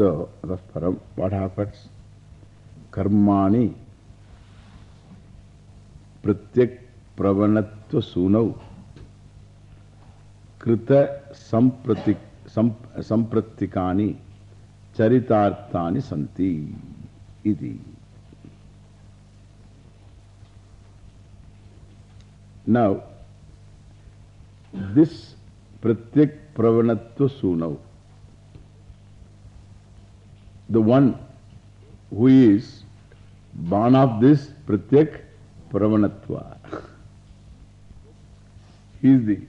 So, that's param. What happens? Karmani pratyak pravanatva sunau krita sampratik, sam, sampratikani charitarthani santi iti. Now, this pratyak pravanatva sunau the one who is born of this pratyak pravanatva. he is the,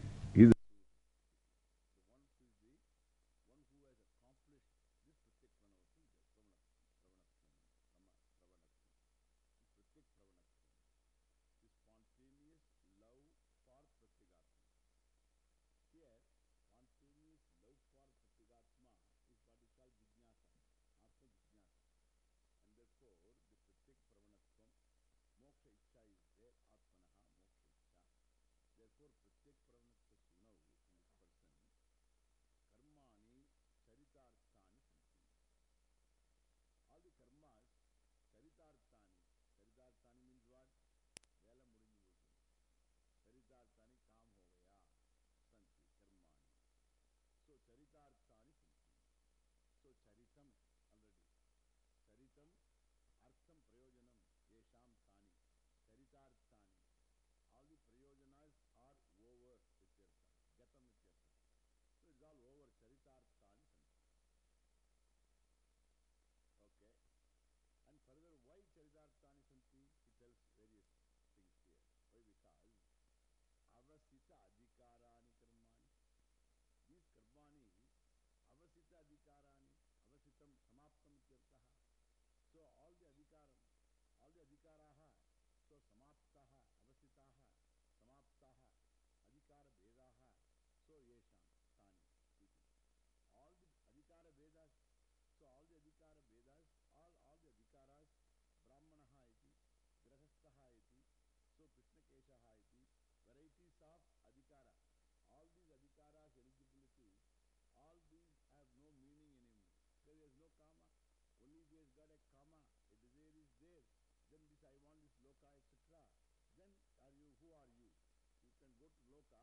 అవసితాధికారాన్ని కర్మాణి these కర్మాణి అవసితాధికారాన్ని అవసితం సమాప్తం ఇత్యర్థ so all the అధికారం all the అధికారాహ so సమాప్తాహ అవసితాహ సమాప్తాహ అధికార భేదాహ సో యేషాం తాని ఇది ఆల్ ది అధికార భేదాస్ సో ఆల్ ది అధికార భేదాస్ ఆల్ ఆల్ ది అధికారాస్ బ్రాహ్మణ ఇది గృహస్థ ఇది సో కృష్ణకేశ ఇది varieties of got a karma, a desire is there, then this I want, this loka, etc. Then are you, who are you? You can go to loka,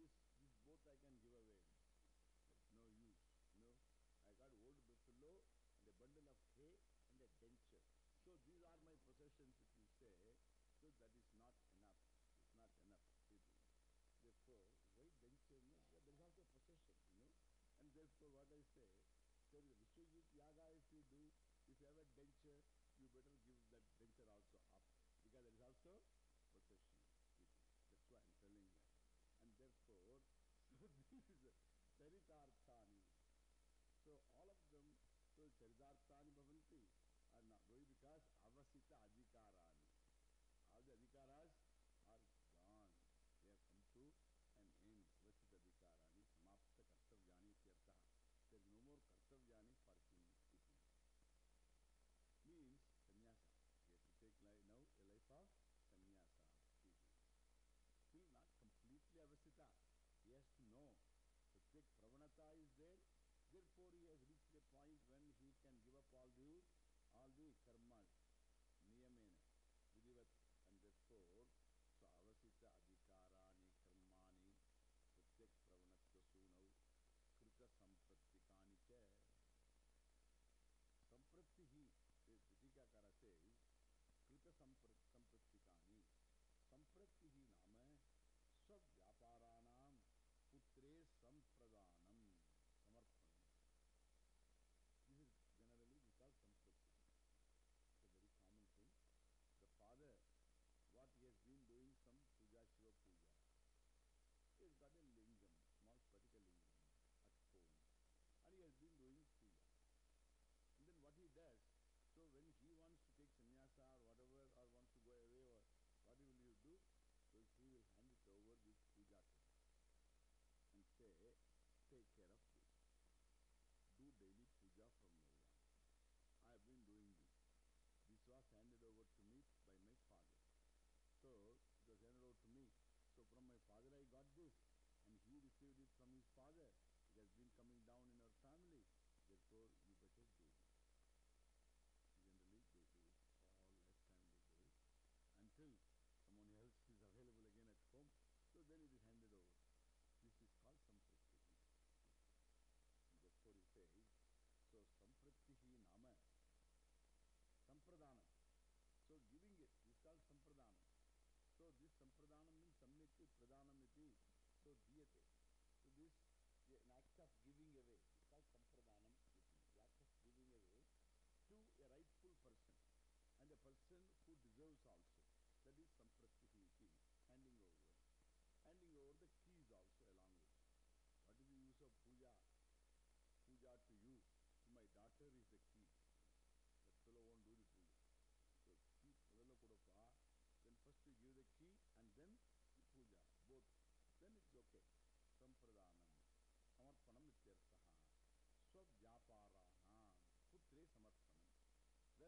this, this both I can give away. No use, no. I got old buffalo and a bundle of hay and a denture. So these are my possessions, if you say. So that is not enough. It's not enough, people. Therefore, why denture? No? There is also possession, you know. And therefore, what I say, there is a Vishwajit Yaga if you do, if you have a denture, you better give that denture also up. Because there is also चरितार्थानि भवन्ति वही because avasita adhikarani. All the adhikaras are gone. They have come to an end. Vasita adhikarani samapta kartavyani tyartaha. There is no more kartavyani for him. Means sannyasa. He has to take life, now a life of sannyasa. Still not completely avasita. He has to know. Pratik pravanata is there. Therefore he has reached while due. God good, and he received it from his father. Diyate. So this, an act of giving away, it's called sampradhanam iti. The act of giving away to a rightful person. And a person who deserves also.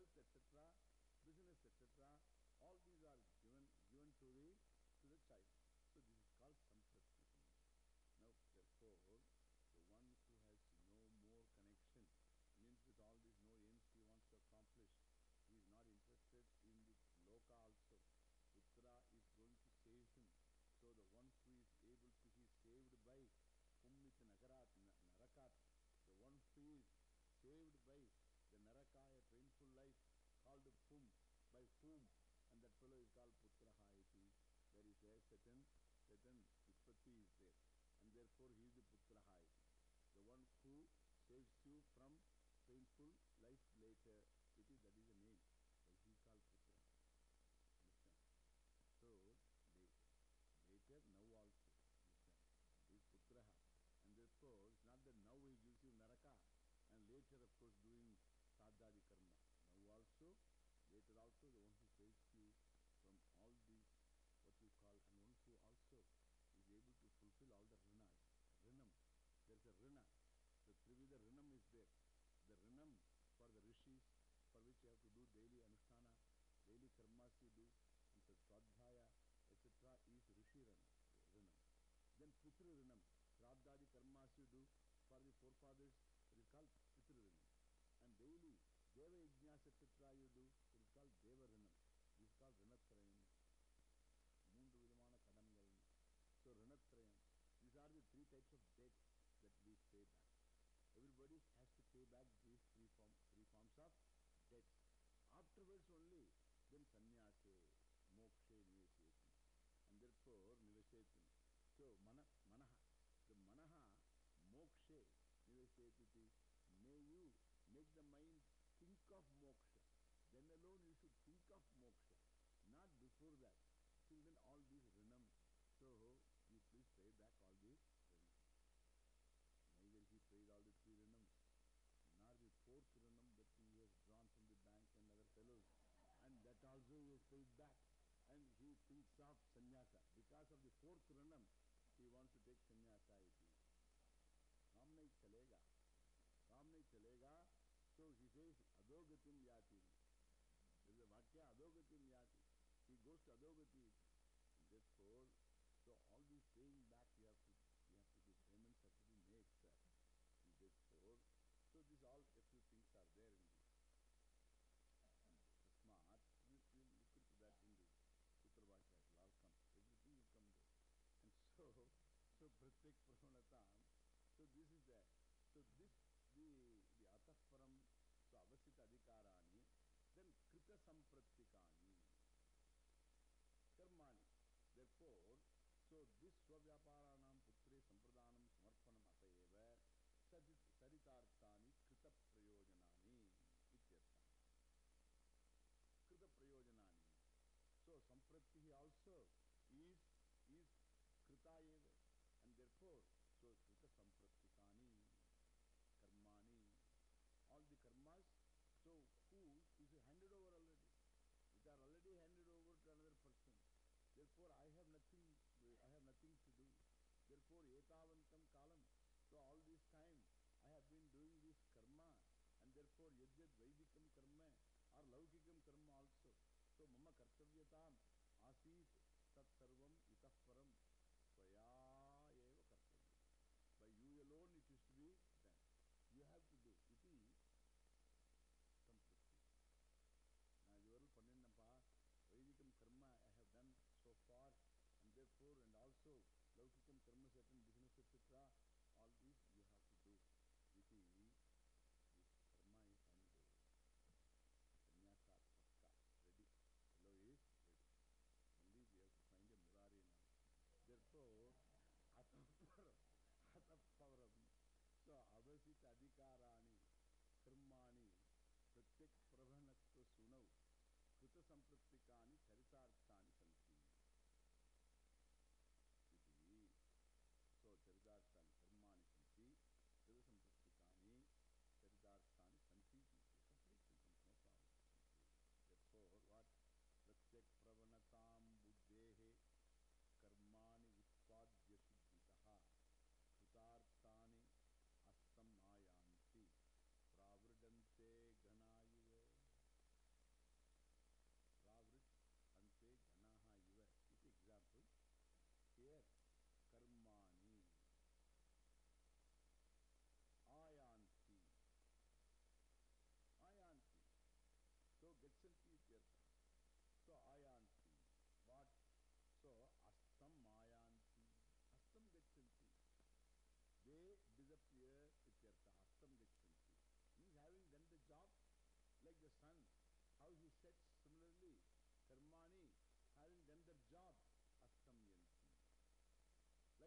Wealth etc business etc all these are given given to the to the child so this is called sampratihi now therefore the one who has no more connection means with all these no aims he wants to accomplish he is not interested in the loka also Putra is going to save him. So the one who is able to be saved by Pummit Nagarat, Narakat, the one who is saved by the Naraka, a painful life, called Pum, by and that fellow is called Putraha. There is a certain, certain is there, and therefore he is the Putraha. The one who saves you from painful life later, karmas you do, etc. Swadhyaya, etc. is Rishi Rinam. Then Pitru Rinam, Shraddhadi karmas you do for the forefathers, it is called Pitru Rinam. And daily, Deva Yajnas, etc. you do, it is called Deva Rinam. This is called Rinatrayam. Moondu Vidamana Kadamgal. So Rinatrayam. These are the three types of debt that we pay back. Everybody has to pay back these three, form, three forms of debt. Afterwards only, mokshe niveseti and therefore niveseti so mana manaha the manaha mokshe niveseti may you make the mind think of moksha then alone you should think of moksha not before that thinks of sannyasa because of the fourth ranam, he wants to take sannyasa काम नहीं चलेगा काम नहीं चलेगा so he says adogatim yati there is a vatya, adogatim yati he goes to adogati therefore so all these paying back you have to you have to do payments have to be made sir and therefore so these all a few things are there in this and smart we will look into that in the Sutra Bhashya it will all come everything will come there and so so pratyek pravanatam so this is that so this the the ataparam so avasita adhikarani then krita samprattikani karmani therefore so this swavyaparanam putre sampradhanam samarpanam atayeva saritarthani krita prayojanani ityartha krita prayojanani so samprattihi also is is krita eva and therefore so krita samprattikani karmani all the karmas so who is handed over already which are already handed over to another person therefore I have nothing I have nothing to do therefore etavantam kalam so all this time I have been doing this karma and therefore yajyad vaidikam karma or laukikam karma also so mama kartavyatam asit tat sarvam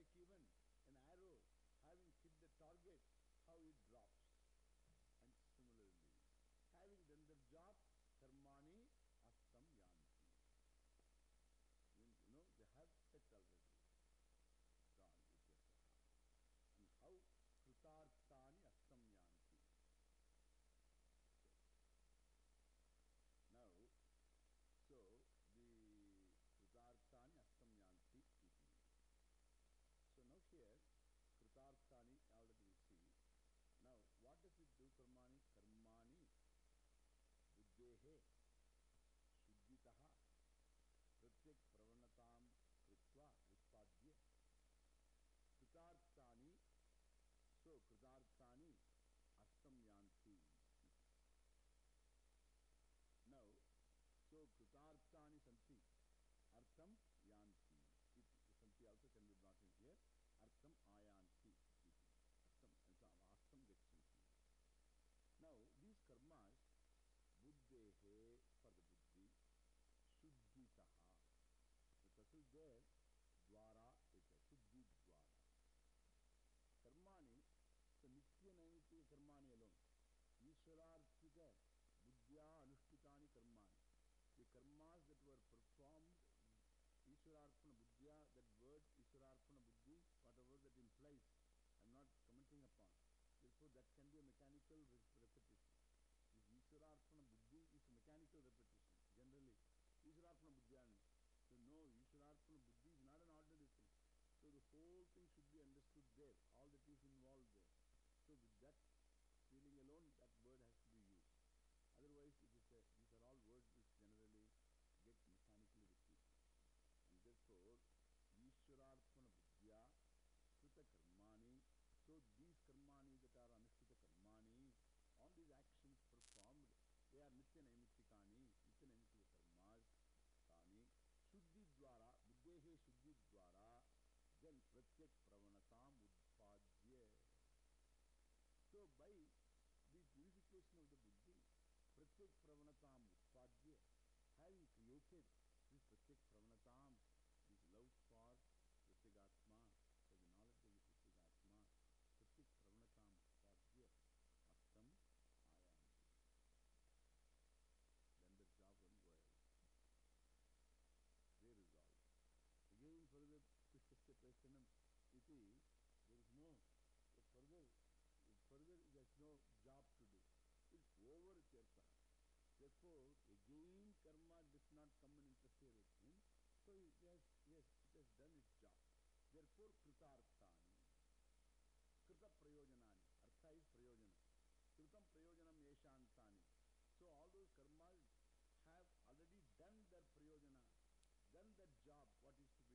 like even because our Ishwararpana Buddhya, that word Ishwararpana Buddhi, whatever that implies, I'm not commenting upon. Therefore, that can be a mechanical repetition. This Ishwararpana Buddhi is a mechanical repetition, generally. Ishwararpana Buddhya. So no, Ishwararpana Buddhi is not an ordinary thing. So the whole thing should be. that pravanatam utpadya. So by the purification of the buddhi, pratyek pravanatam utpadya, having created therefore, again, karma does not come and interfere with him. So it has, yes, it has done its job. Therefore, kritarthani. Krita prayojanani. Artha is prayojana. Kritam prayojanam yeshantani. So all those karmas have already done their prayojana, done their job, what is to be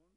one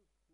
those